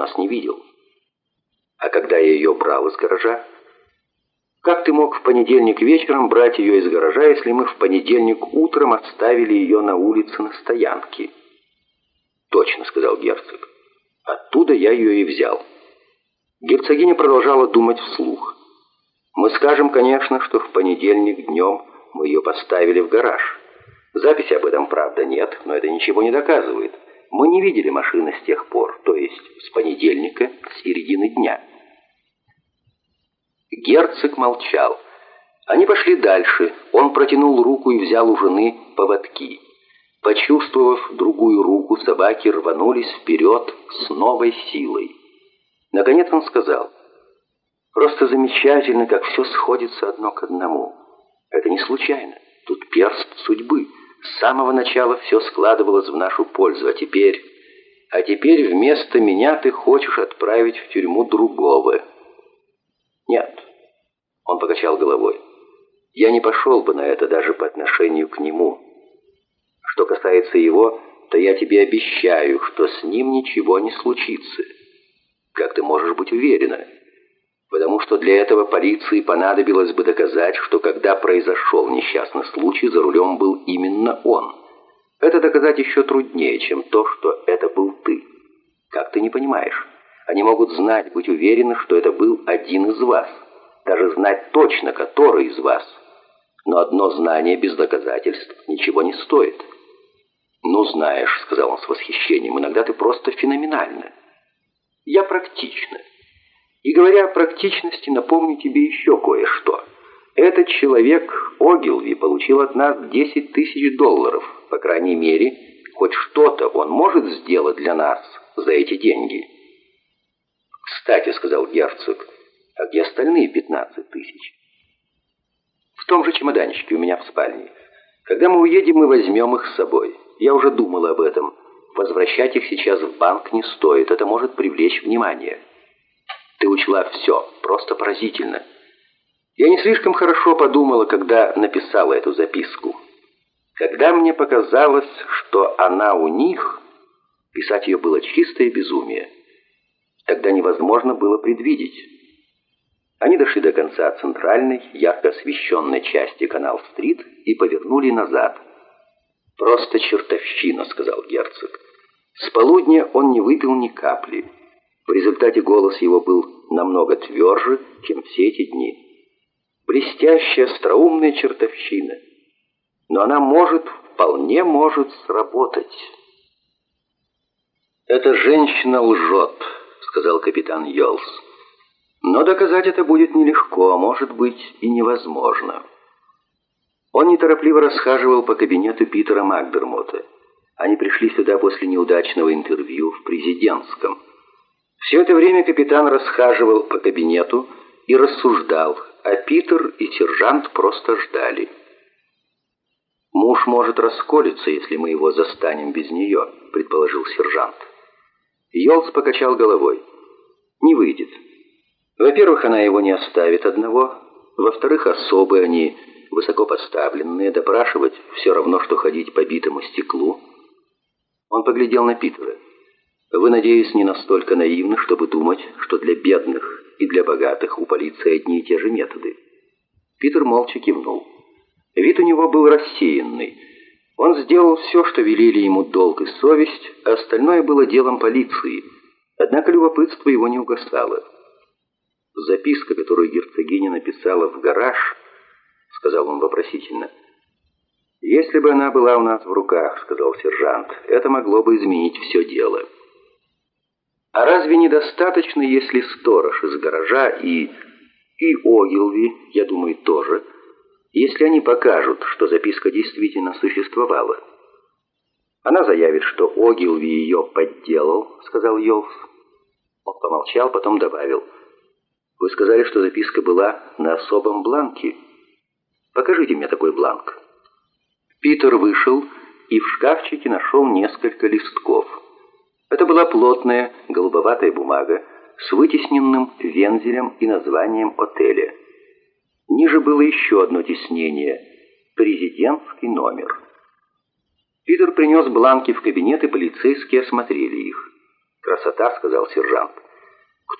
нас не видел. А когда я ее брал из гаража? Как ты мог в понедельник вечером брать ее из гаража, если мы в понедельник утром оставили ее на улице на стоянке? Точно, сказал герцог. Оттуда я ее и взял. Герцогиня продолжала думать вслух. Мы скажем, конечно, что в понедельник днем мы ее поставили в гараж. Записи об этом, правда, нет, но это ничего не доказывает. Мы не видели машины с тех пор, то есть с понедельника, с середины дня. Герцог молчал. Они пошли дальше. Он протянул руку и взял у жены поводки. Почувствовав другую руку, собаки рванулись вперед с новой силой. Наконец он сказал, «Просто замечательно, как все сходится одно к одному. Это не случайно. Тут перст судьбы. С самого начала все складывалось в нашу пользу, а теперь... А теперь вместо меня ты хочешь отправить в тюрьму другого». «Нет», — он покачал головой, — «я не пошел бы на это даже по отношению к нему. Что касается его, то я тебе обещаю, что с ним ничего не случится. Как ты можешь быть уверена?» Потому что для этого полиции понадобилось бы доказать, что когда произошел несчастный случай, за рулем был именно он. Это доказать еще труднее, чем то, что это был ты. Как ты не понимаешь? Они могут знать, быть уверены, что это был один из вас. Даже знать точно, который из вас. Но одно знание без доказательств ничего не стоит. «Ну, знаешь», — сказал он с восхищением, — «иногда ты просто феноменальна». «Я практична. И говоря о практичности, напомню тебе еще кое-что. Этот человек, Огилви, получил от нас 10 тысяч долларов. По крайней мере, хоть что-то он может сделать для нас за эти деньги. «Кстати», — сказал герцог, — «а где остальные 15 тысяч?» «В том же чемоданчике у меня в спальне. Когда мы уедем, мы возьмем их с собой. Я уже думал об этом. Возвращать их сейчас в банк не стоит, это может привлечь внимание». Ты учла все, просто поразительно. Я не слишком хорошо подумала, когда написала эту записку. Когда мне показалось, что она у них, писать ее было чистое безумие. Тогда невозможно было предвидеть. Они дошли до конца центральной, ярко освещенной части Канал-стрит и повернули назад. «Просто чертовщина», — сказал герцог. С полудня он не выпил ни капли. В результате голос его был намного тверже, чем все эти дни. Блестящая, остроумная чертовщина. Но она может, вполне может сработать. «Эта женщина лжет», — сказал капитан Йолс. «Но доказать это будет нелегко, а может быть и невозможно». Он неторопливо расхаживал по кабинету Питера Макдермота. Они пришли сюда после неудачного интервью в президентском. Все это время капитан расхаживал по кабинету и рассуждал, а Питер и сержант просто ждали. «Муж может расколиться, если мы его застанем без нее», — предположил сержант. Йолс покачал головой. «Не выйдет. Во-первых, она его не оставит одного. Во-вторых, особы они высоко поставленные, допрашивать все равно, что ходить по битому стеклу». Он поглядел на Питера. Вы, надеюсь, не настолько наивны, чтобы думать, что для бедных и для богатых у полиции одни и те же методы. Питер молча кивнул. Вид у него был рассеянный. Он сделал все, что велели ему долг и совесть, а остальное было делом полиции. Однако любопытство его не угасало. «Записка, которую герцогиня написала в гараж», — сказал он вопросительно. «Если бы она была у нас в руках», — сказал сержант, — «это могло бы изменить все дело». А разве недостаточно, если сторож из гаража и... и Огилви, я думаю, тоже, если они покажут, что записка действительно существовала? Она заявит, что Огилви ее подделал, сказал Йолс. Он помолчал, потом добавил. Вы сказали, что записка была на особом бланке. Покажите мне такой бланк. Питер вышел и в шкафчике нашел несколько листков. Это была плотная голубоватая бумага с вытесненным вензелем и названием отеля. Ниже было еще одно тиснение – президентский номер. Питер принес бланки в кабинет, и полицейские осмотрели их. «Красота», — сказал сержант.